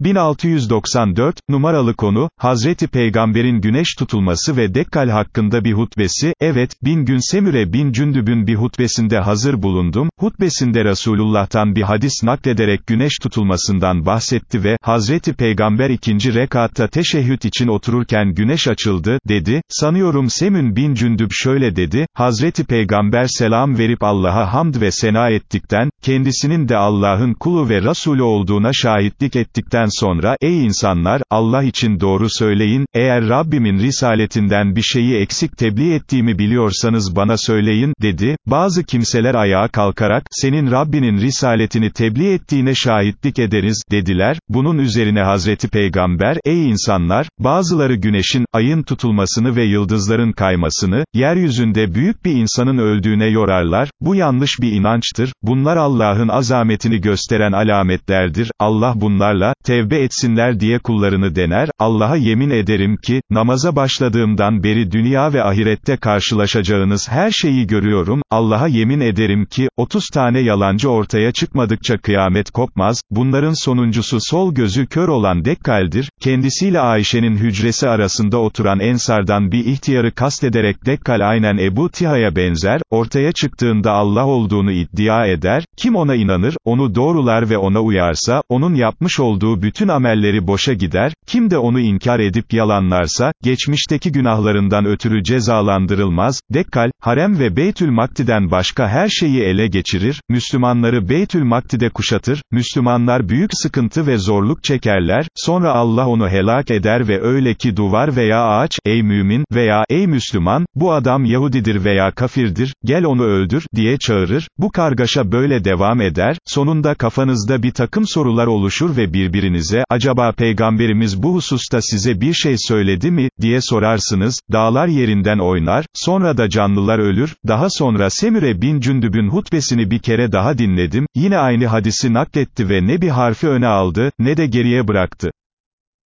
1694, numaralı konu, Hazreti Peygamber'in güneş tutulması ve Dekkal hakkında bir hutbesi, evet, bin gün Semüre bin Cündüb'ün bir hutbesinde hazır bulundum, hutbesinde Resulullah'tan bir hadis naklederek güneş tutulmasından bahsetti ve, Hazreti Peygamber ikinci rekatta teşehhüt için otururken güneş açıldı, dedi, sanıyorum Semün bin Cündüb şöyle dedi, Hazreti Peygamber selam verip Allah'a hamd ve sena ettikten, kendisinin de Allah'ın kulu ve Resulü olduğuna şahitlik ettikten sonra, ey insanlar, Allah için doğru söyleyin, eğer Rabbimin risaletinden bir şeyi eksik tebliğ ettiğimi biliyorsanız bana söyleyin, dedi, bazı kimseler ayağa kalkarak, senin Rabbinin risaletini tebliğ ettiğine şahitlik ederiz, dediler, bunun üzerine Hazreti Peygamber, ey insanlar, bazıları güneşin, ayın tutulmasını ve yıldızların kaymasını, yeryüzünde büyük bir insanın öldüğüne yorarlar, bu yanlış bir inançtır, bunlar Allah'ın azametini gösteren alametlerdir, Allah bunlarla, tevbe etsinler diye kullarını dener, Allah'a yemin ederim ki, namaza başladığımdan beri dünya ve ahirette karşılaşacağınız her şeyi görüyorum, Allah'a yemin ederim ki, 30 tane yalancı ortaya çıkmadıkça kıyamet kopmaz, bunların sonuncusu sol gözü kör olan Dekkal'dir, kendisiyle Ayşe'nin hücresi arasında oturan Ensardan bir ihtiyarı kastederek Dekkal aynen Ebu Tiha'ya benzer, ortaya çıktığında Allah olduğunu iddia eder, kim ona inanır, onu doğrular ve ona uyarsa, onun yapmış olduğu bütün amelleri boşa gider, kim de onu inkar edip yalanlarsa, geçmişteki günahlarından ötürü cezalandırılmaz, Dekkal, harem ve Beytül Makti'den başka her şeyi ele geçirir, Müslümanları Beytül Makti'de kuşatır, Müslümanlar büyük sıkıntı ve zorluk çekerler, sonra Allah onu helak eder ve öyle ki duvar veya ağaç, ey mümin, veya ey Müslüman, bu adam Yahudidir veya kafirdir, gel onu öldür, diye çağırır, bu kargaşa böyle devam eder, sonunda kafanızda bir takım sorular oluşur ve birbirinize, acaba peygamberimiz bu hususta size bir şey söyledi mi, diye sorarsınız, dağlar yerinden oynar, sonra da canlılar ölür, daha sonra Semüre bin Cündüb'ün hutbesini bir kere daha dinledim, yine aynı hadisi nakletti ve ne bir harfi öne aldı, ne de geriye bıraktı.